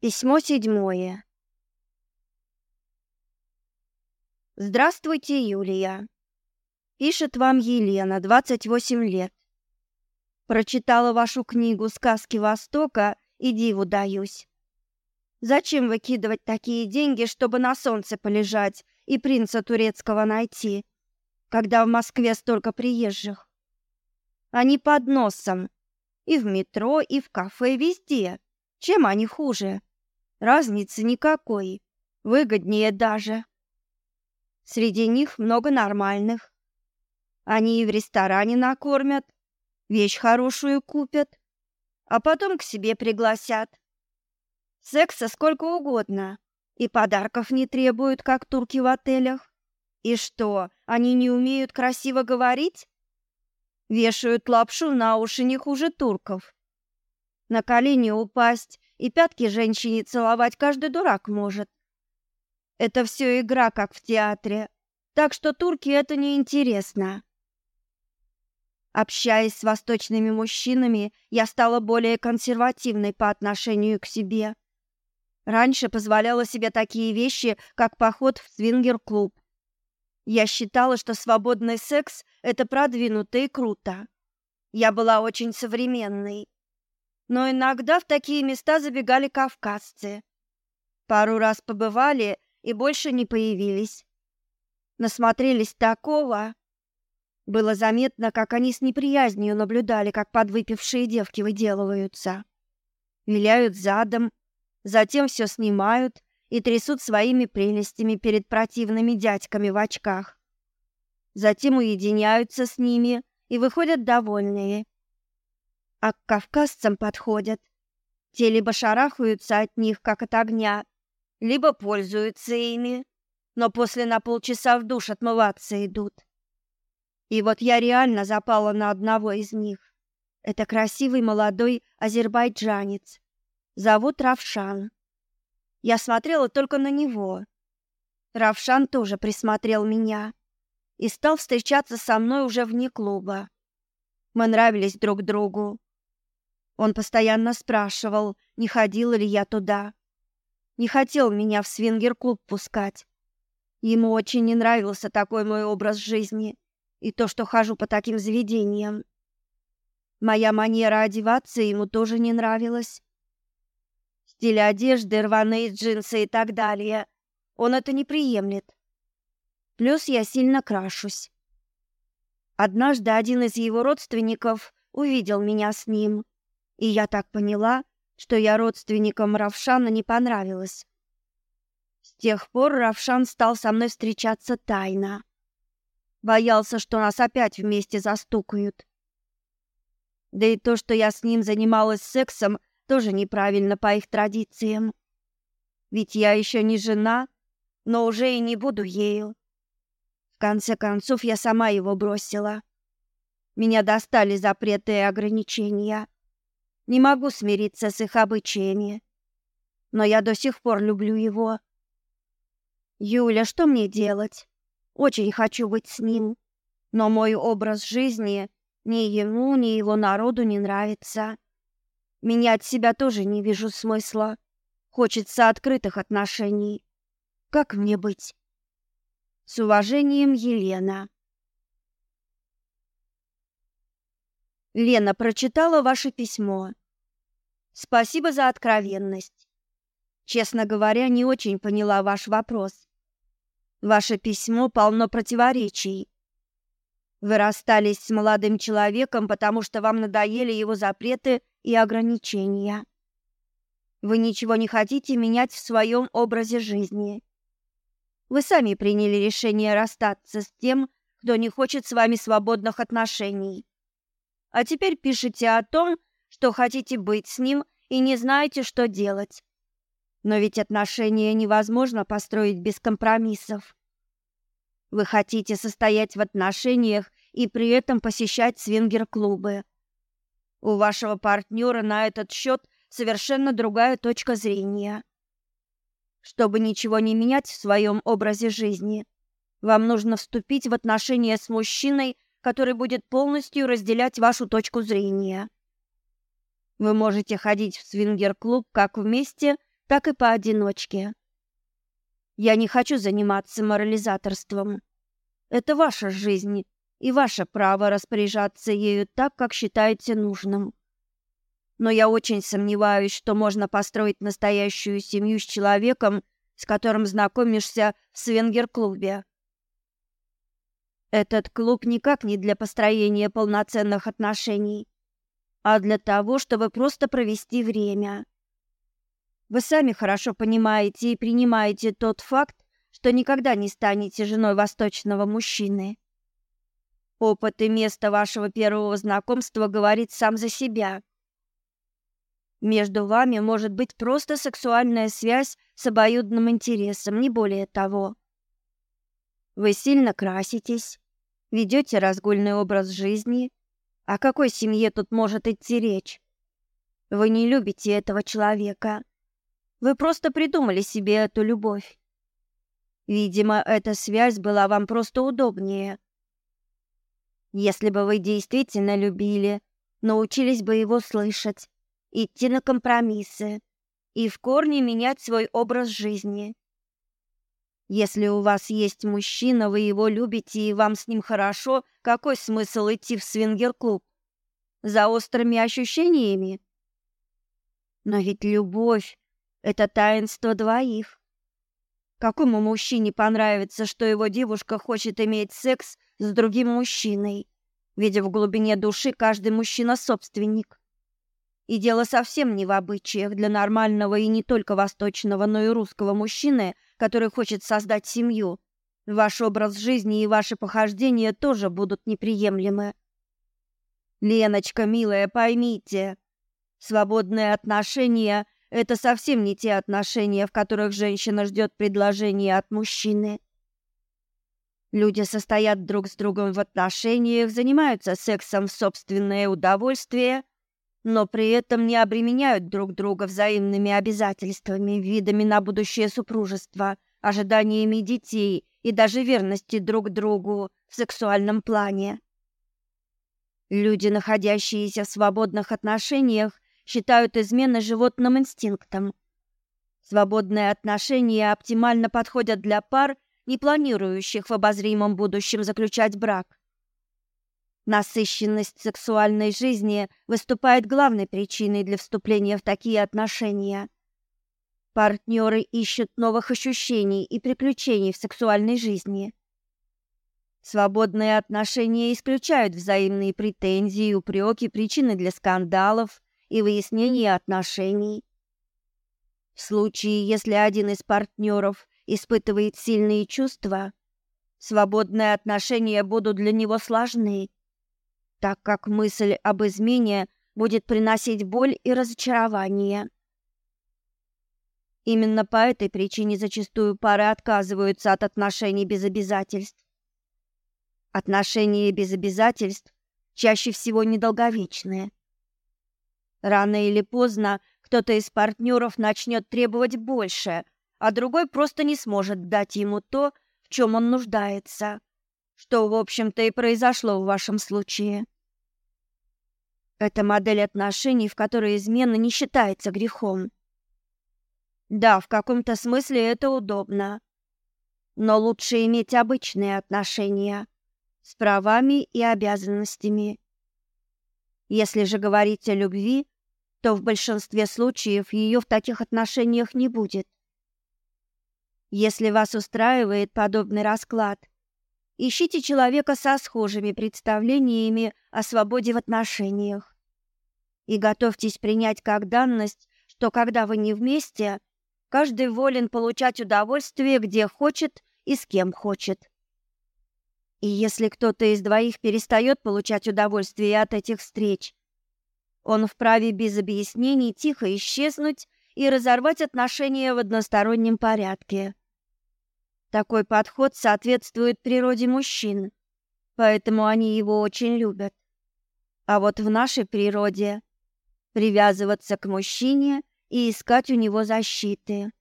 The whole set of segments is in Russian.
Письмо седьмое. Здравствуйте, Юлия. Пишет вам Елена, 28 лет. Прочитала вашу книгу Сказки Востока и диву даюсь. Зачем выкидывать такие деньги, чтобы на солнце полежать и принца турецкого найти, когда в Москве столько приезжих? Они под носом. И в метро, и в кафе, везде. Чем они хуже? Разницы никакой. Выгоднее даже. Среди них много нормальных. Они и в ресторане накормят, вещь хорошую купят, а потом к себе пригласят. Секса сколько угодно, и подарков не требуют, как турки в отелях. И что, они не умеют красиво говорить? Вешают лапшу на уши не хуже турков. На колени упасть и пятки женщине целовать каждый дурак может. Это все игра, как в театре. Так что турки это не интересно. Общаясь с восточными мужчинами, я стала более консервативной по отношению к себе. Раньше позволяла себе такие вещи, как поход в свингер-клуб. Я считала, что свободный секс это продвинуто и круто. Я была очень современной но иногда в такие места забегали кавказцы. Пару раз побывали и больше не появились. Насмотрелись такого. Было заметно, как они с неприязнью наблюдали, как подвыпившие девки выделываются. Виляют задом, затем все снимают и трясут своими прелестями перед противными дядьками в очках. Затем уединяются с ними и выходят довольные а к кавказцам подходят. Те либо шарахаются от них, как от огня, либо пользуются ими, но после на полчаса в душ отмываться идут. И вот я реально запала на одного из них. Это красивый молодой азербайджанец. Зовут Равшан. Я смотрела только на него. Равшан тоже присмотрел меня и стал встречаться со мной уже вне клуба. Мы нравились друг другу. Он постоянно спрашивал, не ходила ли я туда. Не хотел меня в свингер-клуб пускать. Ему очень не нравился такой мой образ жизни и то, что хожу по таким заведениям. Моя манера одеваться ему тоже не нравилась. Стиль одежды, рваные джинсы и так далее. Он это не приемлет. Плюс я сильно крашусь. Однажды один из его родственников увидел меня с ним и я так поняла, что я родственникам Равшана не понравилась. С тех пор Равшан стал со мной встречаться тайно. Боялся, что нас опять вместе застукают. Да и то, что я с ним занималась сексом, тоже неправильно по их традициям. Ведь я еще не жена, но уже и не буду ею. В конце концов, я сама его бросила. Меня достали запреты и ограничения. Не могу смириться с их обычаями. Но я до сих пор люблю его. Юля, что мне делать? Очень хочу быть с ним, но мой образ жизни ни ему, ни его народу не нравится. Менять себя тоже не вижу смысла. Хочется открытых отношений. Как мне быть? С уважением, Елена. Лена прочитала ваше письмо. Спасибо за откровенность. Честно говоря, не очень поняла ваш вопрос. Ваше письмо полно противоречий. Вы расстались с молодым человеком, потому что вам надоели его запреты и ограничения. Вы ничего не хотите менять в своем образе жизни. Вы сами приняли решение расстаться с тем, кто не хочет с вами свободных отношений. А теперь пишете о том, что хотите быть с ним и не знаете, что делать. Но ведь отношения невозможно построить без компромиссов. Вы хотите состоять в отношениях и при этом посещать свингер-клубы. У вашего партнера на этот счет совершенно другая точка зрения. Чтобы ничего не менять в своем образе жизни, вам нужно вступить в отношения с мужчиной, который будет полностью разделять вашу точку зрения. Вы можете ходить в свингер-клуб как вместе, так и поодиночке. Я не хочу заниматься морализаторством. Это ваша жизнь и ваше право распоряжаться ею так, как считаете нужным. Но я очень сомневаюсь, что можно построить настоящую семью с человеком, с которым знакомишься в свингер-клубе. Этот клуб никак не для построения полноценных отношений, а для того, чтобы просто провести время. Вы сами хорошо понимаете и принимаете тот факт, что никогда не станете женой восточного мужчины. Опыт и место вашего первого знакомства говорит сам за себя. Между вами может быть просто сексуальная связь с обоюдным интересом, не более того. Вы сильно краситесь, ведете разгульный образ жизни. О какой семье тут может идти речь? Вы не любите этого человека. Вы просто придумали себе эту любовь. Видимо, эта связь была вам просто удобнее. Если бы вы действительно любили, научились бы его слышать, идти на компромиссы и в корне менять свой образ жизни. Если у вас есть мужчина, вы его любите и вам с ним хорошо, какой смысл идти в свингер-клуб? За острыми ощущениями? Но ведь любовь это таинство двоих. Какому мужчине понравится, что его девушка хочет иметь секс с другим мужчиной? Ведь в глубине души каждый мужчина собственник. И дело совсем не в обычаях для нормального и не только восточного, но и русского мужчины, который хочет создать семью. Ваш образ жизни и ваши похождения тоже будут неприемлемы. Леночка, милая, поймите, свободные отношения это совсем не те отношения, в которых женщина ждет предложения от мужчины. Люди состоят друг с другом в отношениях, занимаются сексом в собственное удовольствие, но при этом не обременяют друг друга взаимными обязательствами, видами на будущее супружество, ожиданиями детей и даже верности друг другу в сексуальном плане. Люди, находящиеся в свободных отношениях, считают измены животным инстинктом. Свободные отношения оптимально подходят для пар, не планирующих в обозримом будущем заключать брак. Насыщенность сексуальной жизни выступает главной причиной для вступления в такие отношения. Партнеры ищут новых ощущений и приключений в сексуальной жизни. Свободные отношения исключают взаимные претензии, упреки, причины для скандалов, и выяснение отношений. В случае, если один из партнеров испытывает сильные чувства, свободные отношения будут для него сложны, так как мысль об измене будет приносить боль и разочарование. Именно по этой причине зачастую пары отказываются от отношений без обязательств. Отношения без обязательств чаще всего недолговечные. Рано или поздно кто-то из партнеров начнет требовать больше, а другой просто не сможет дать ему то, в чем он нуждается. Что, в общем-то, и произошло в вашем случае. Это модель отношений, в которой измена не считается грехом. Да, в каком-то смысле это удобно. Но лучше иметь обычные отношения с правами и обязанностями. Если же говорить о любви, то в большинстве случаев ее в таких отношениях не будет. Если вас устраивает подобный расклад, ищите человека со схожими представлениями о свободе в отношениях. И готовьтесь принять как данность, что когда вы не вместе, каждый волен получать удовольствие где хочет и с кем хочет. И если кто-то из двоих перестает получать удовольствие от этих встреч, он вправе без объяснений тихо исчезнуть и разорвать отношения в одностороннем порядке. Такой подход соответствует природе мужчин, поэтому они его очень любят. А вот в нашей природе привязываться к мужчине и искать у него защиты.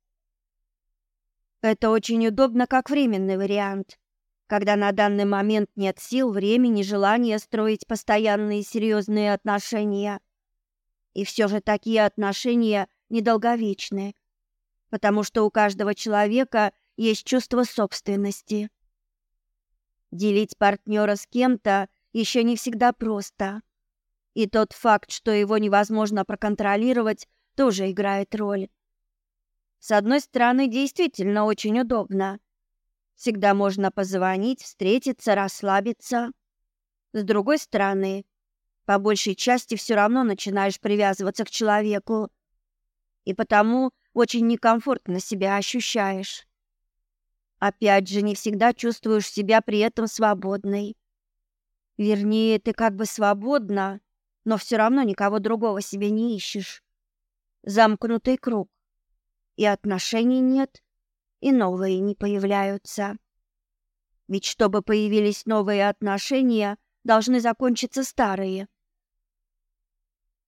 Это очень удобно как временный вариант, когда на данный момент нет сил, времени, желания строить постоянные серьезные отношения. И все же такие отношения недолговечны. потому что у каждого человека есть чувство собственности. Делить партнера с кем-то еще не всегда просто. И тот факт, что его невозможно проконтролировать, тоже играет роль. С одной стороны, действительно очень удобно. Всегда можно позвонить, встретиться, расслабиться. С другой стороны, по большей части все равно начинаешь привязываться к человеку. И потому очень некомфортно себя ощущаешь. Опять же, не всегда чувствуешь себя при этом свободной. Вернее, ты как бы свободна, но все равно никого другого себе не ищешь. Замкнутый круг. И отношений нет, и новые не появляются. Ведь чтобы появились новые отношения, должны закончиться старые.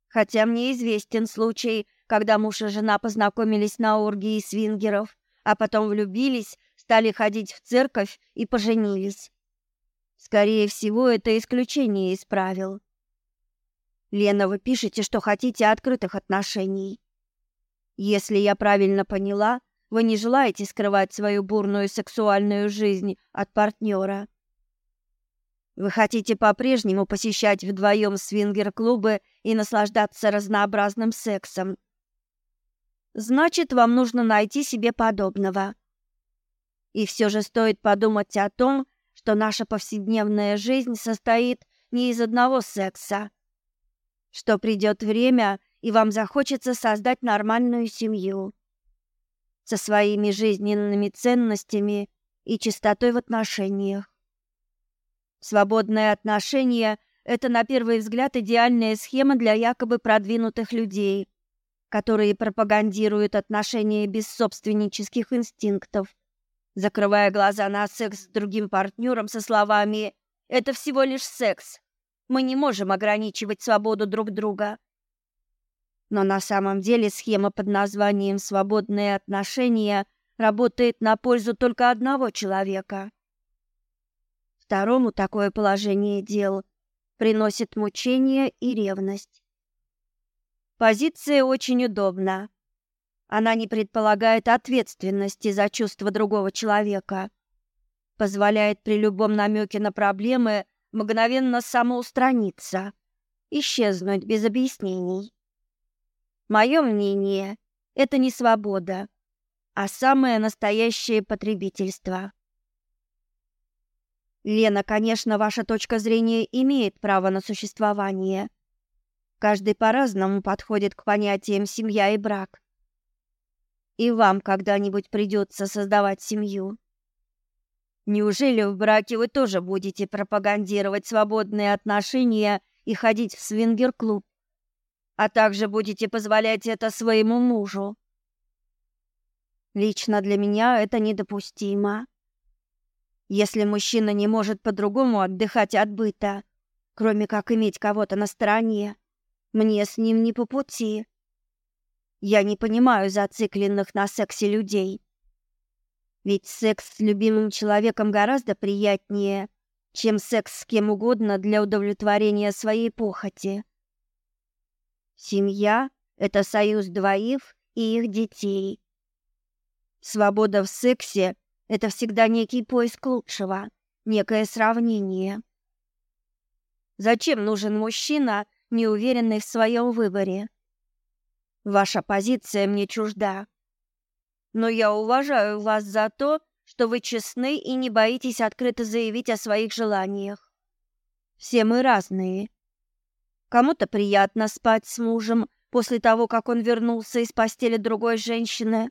Хотя мне известен случай, когда муж и жена познакомились на оргии свингеров, а потом влюбились, стали ходить в церковь и поженились. Скорее всего, это исключение из правил. Лена, вы пишете, что хотите открытых отношений. Если я правильно поняла, вы не желаете скрывать свою бурную сексуальную жизнь от партнера. Вы хотите по-прежнему посещать вдвоем свингер-клубы и наслаждаться разнообразным сексом. Значит, вам нужно найти себе подобного. И все же стоит подумать о том, что наша повседневная жизнь состоит не из одного секса. Что придет время, и вам захочется создать нормальную семью со своими жизненными ценностями и чистотой в отношениях. Свободные отношения – это, на первый взгляд, идеальная схема для якобы продвинутых людей, которые пропагандируют отношения без собственнических инстинктов закрывая глаза на секс с другим партнером со словами «Это всего лишь секс. Мы не можем ограничивать свободу друг друга». Но на самом деле схема под названием «свободные отношения» работает на пользу только одного человека. Второму такое положение дел приносит мучение и ревность. Позиция очень удобна. Она не предполагает ответственности за чувства другого человека. Позволяет при любом намеке на проблемы мгновенно самоустраниться, исчезнуть без объяснений. Мое мнение, это не свобода, а самое настоящее потребительство. Лена, конечно, ваша точка зрения имеет право на существование. Каждый по-разному подходит к понятиям семья и брак и вам когда-нибудь придется создавать семью. Неужели в браке вы тоже будете пропагандировать свободные отношения и ходить в свингер-клуб, а также будете позволять это своему мужу? Лично для меня это недопустимо. Если мужчина не может по-другому отдыхать от быта, кроме как иметь кого-то на стороне, мне с ним не по пути. Я не понимаю зацикленных на сексе людей. Ведь секс с любимым человеком гораздо приятнее, чем секс с кем угодно для удовлетворения своей похоти. Семья — это союз двоих и их детей. Свобода в сексе — это всегда некий поиск лучшего, некое сравнение. Зачем нужен мужчина, неуверенный в своем выборе? Ваша позиция мне чужда. Но я уважаю вас за то, что вы честны и не боитесь открыто заявить о своих желаниях. Все мы разные. Кому-то приятно спать с мужем после того, как он вернулся из постели другой женщины,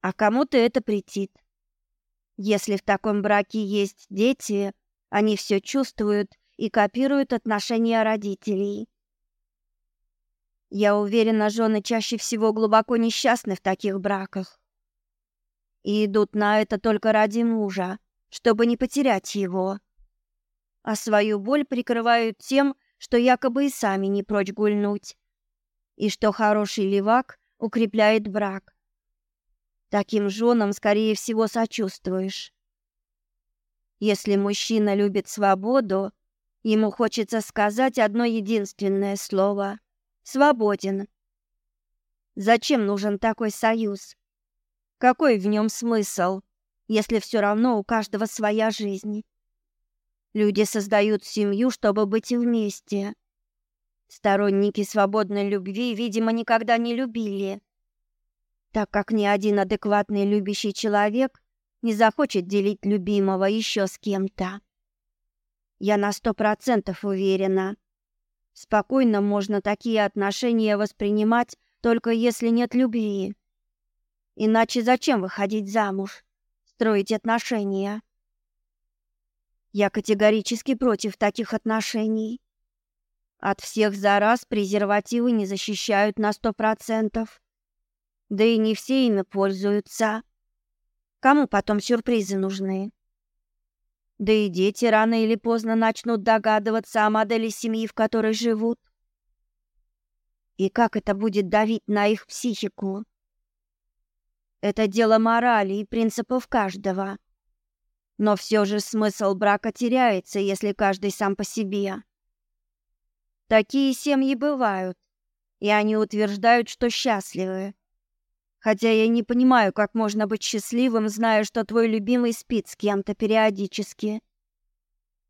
а кому-то это претит. Если в таком браке есть дети, они все чувствуют и копируют отношения родителей. Я уверена, жены чаще всего глубоко несчастны в таких браках. И идут на это только ради мужа, чтобы не потерять его. А свою боль прикрывают тем, что якобы и сами не прочь гульнуть. И что хороший левак укрепляет брак. Таким женам, скорее всего, сочувствуешь. Если мужчина любит свободу, ему хочется сказать одно единственное слово — свободен. Зачем нужен такой союз? Какой в нем смысл, если все равно у каждого своя жизнь? Люди создают семью, чтобы быть вместе. Сторонники свободной любви, видимо, никогда не любили, так как ни один адекватный любящий человек не захочет делить любимого еще с кем-то. Я на сто процентов уверена. Спокойно можно такие отношения воспринимать, только если нет любви. Иначе зачем выходить замуж, строить отношения? Я категорически против таких отношений. От всех зараз презервативы не защищают на сто процентов. Да и не все ими пользуются. Кому потом сюрпризы нужны? Да и дети рано или поздно начнут догадываться о модели семьи, в которой живут. И как это будет давить на их психику? Это дело морали и принципов каждого. Но все же смысл брака теряется, если каждый сам по себе. Такие семьи бывают, и они утверждают, что счастливы. Хотя я не понимаю, как можно быть счастливым, зная, что твой любимый спит с кем-то периодически.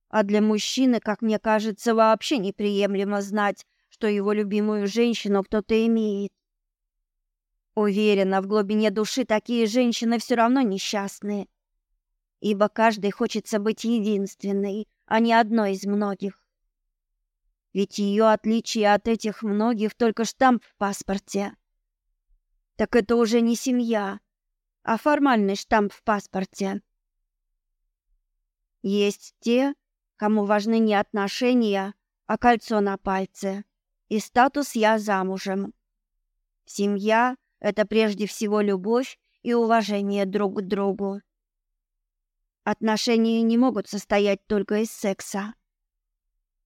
А для мужчины, как мне кажется, вообще неприемлемо знать, что его любимую женщину кто-то имеет. Уверена, в глубине души такие женщины все равно несчастные, ибо каждый хочется быть единственной, а не одной из многих. Ведь ее отличие от этих многих только штамп в паспорте так это уже не семья, а формальный штамп в паспорте. Есть те, кому важны не отношения, а кольцо на пальце и статус «я замужем». Семья — это прежде всего любовь и уважение друг к другу. Отношения не могут состоять только из секса.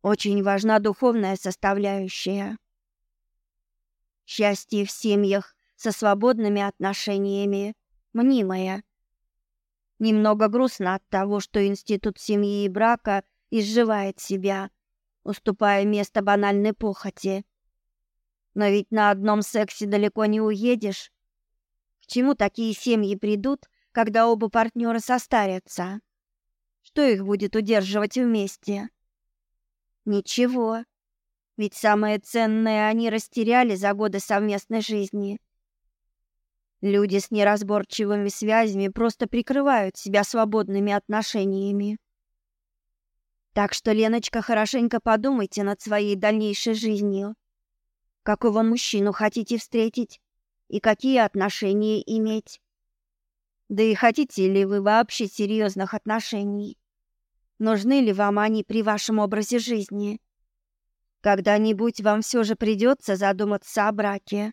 Очень важна духовная составляющая. Счастье в семьях со свободными отношениями, мнимая. Немного грустно от того, что институт семьи и брака изживает себя, уступая место банальной похоти. Но ведь на одном сексе далеко не уедешь. К чему такие семьи придут, когда оба партнера состарятся? Что их будет удерживать вместе? Ничего. Ведь самое ценное они растеряли за годы совместной жизни. Люди с неразборчивыми связями просто прикрывают себя свободными отношениями. Так что, Леночка, хорошенько подумайте над своей дальнейшей жизнью. Какого мужчину хотите встретить и какие отношения иметь? Да и хотите ли вы вообще серьезных отношений? Нужны ли вам они при вашем образе жизни? Когда-нибудь вам все же придется задуматься о браке.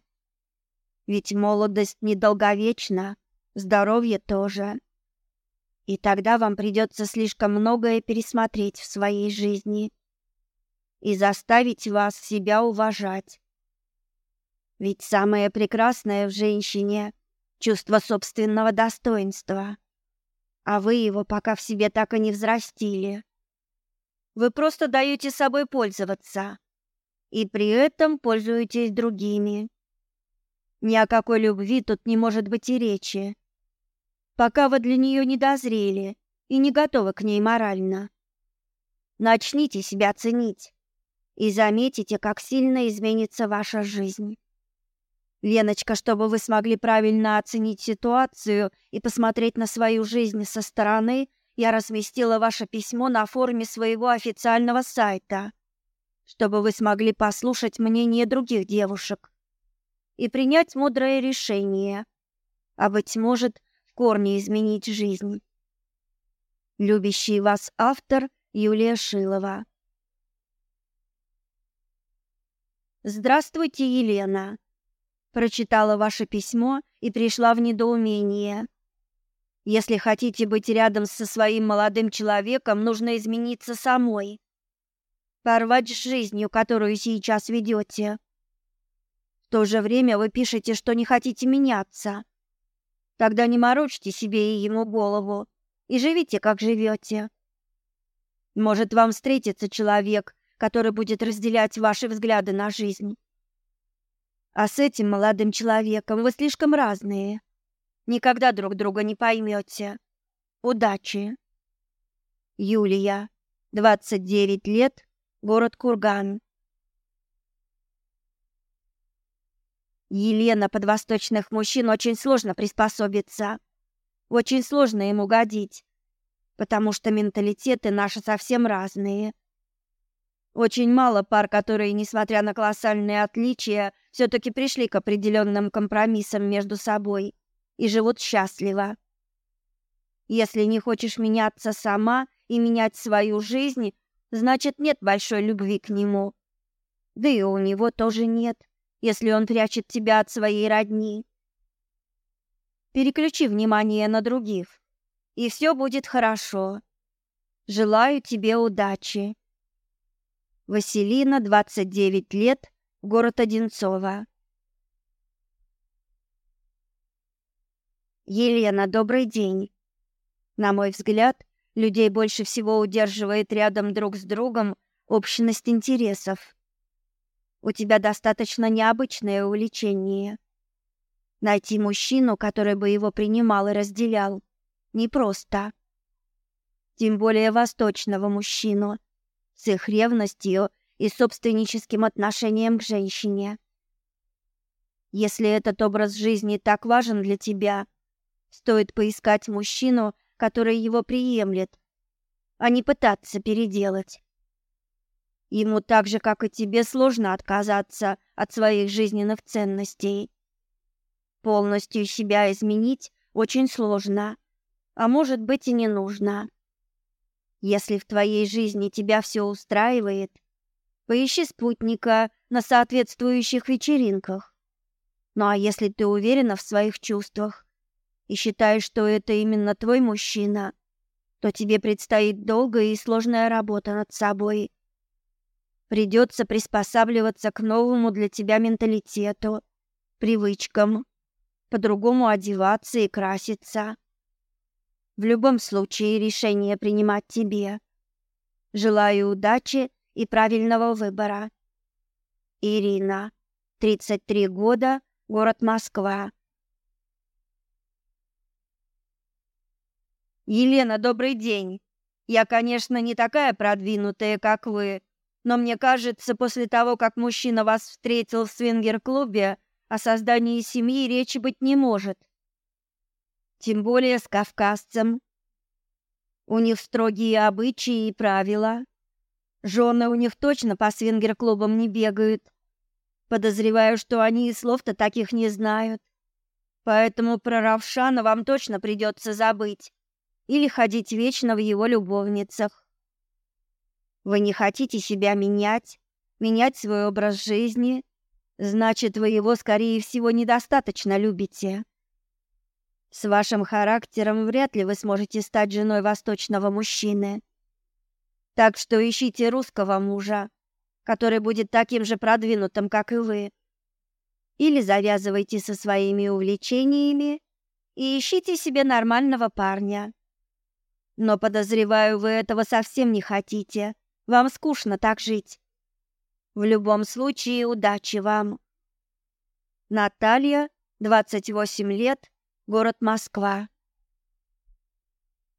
Ведь молодость недолговечна, здоровье тоже. И тогда вам придется слишком многое пересмотреть в своей жизни и заставить вас себя уважать. Ведь самое прекрасное в женщине — чувство собственного достоинства, а вы его пока в себе так и не взрастили. Вы просто даете собой пользоваться и при этом пользуетесь другими. Ни о какой любви тут не может быть и речи. Пока вы для нее не дозрели и не готовы к ней морально. Начните себя ценить и заметите, как сильно изменится ваша жизнь. Леночка, чтобы вы смогли правильно оценить ситуацию и посмотреть на свою жизнь со стороны, я разместила ваше письмо на форуме своего официального сайта, чтобы вы смогли послушать мнение других девушек и принять мудрое решение, а, быть может, в корне изменить жизнь. Любящий вас автор Юлия Шилова Здравствуйте, Елена. Прочитала ваше письмо и пришла в недоумение. Если хотите быть рядом со своим молодым человеком, нужно измениться самой. Порвать с жизнью, которую сейчас ведете то же время вы пишете, что не хотите меняться. Тогда не морочьте себе и ему голову и живите, как живете. Может, вам встретится человек, который будет разделять ваши взгляды на жизнь. А с этим молодым человеком вы слишком разные. Никогда друг друга не поймете. Удачи. Юлия, 29 лет, город Курган. Елена под восточных мужчин очень сложно приспособиться. Очень сложно им угодить, потому что менталитеты наши совсем разные. Очень мало пар, которые, несмотря на колоссальные отличия, все таки пришли к определенным компромиссам между собой и живут счастливо. Если не хочешь меняться сама и менять свою жизнь, значит, нет большой любви к нему. Да и у него тоже нет если он прячет тебя от своей родни. Переключи внимание на других, и все будет хорошо. Желаю тебе удачи. Василина, 29 лет, город Одинцово. Елена, добрый день. На мой взгляд, людей больше всего удерживает рядом друг с другом общность интересов. У тебя достаточно необычное увлечение. Найти мужчину, который бы его принимал и разделял, непросто. Тем более восточного мужчину с их ревностью и собственническим отношением к женщине. Если этот образ жизни так важен для тебя, стоит поискать мужчину, который его приемлет, а не пытаться переделать. Ему так же, как и тебе, сложно отказаться от своих жизненных ценностей. Полностью себя изменить очень сложно, а может быть и не нужно. Если в твоей жизни тебя все устраивает, поищи спутника на соответствующих вечеринках. Ну а если ты уверена в своих чувствах и считаешь, что это именно твой мужчина, то тебе предстоит долгая и сложная работа над собой – Придется приспосабливаться к новому для тебя менталитету, привычкам, по-другому одеваться и краситься. В любом случае решение принимать тебе. Желаю удачи и правильного выбора. Ирина, 33 года, город Москва. Елена, добрый день. Я, конечно, не такая продвинутая, как вы, но мне кажется, после того, как мужчина вас встретил в свингер-клубе, о создании семьи речи быть не может. Тем более с кавказцем. У них строгие обычаи и правила. Жены у них точно по свингер-клубам не бегают. Подозреваю, что они и слов-то таких не знают. Поэтому про Равшана вам точно придется забыть или ходить вечно в его любовницах. Вы не хотите себя менять, менять свой образ жизни, значит, вы его, скорее всего, недостаточно любите. С вашим характером вряд ли вы сможете стать женой восточного мужчины. Так что ищите русского мужа, который будет таким же продвинутым, как и вы. Или завязывайте со своими увлечениями и ищите себе нормального парня. Но подозреваю, вы этого совсем не хотите. Вам скучно так жить. В любом случае, удачи вам. Наталья, 28 лет, город Москва.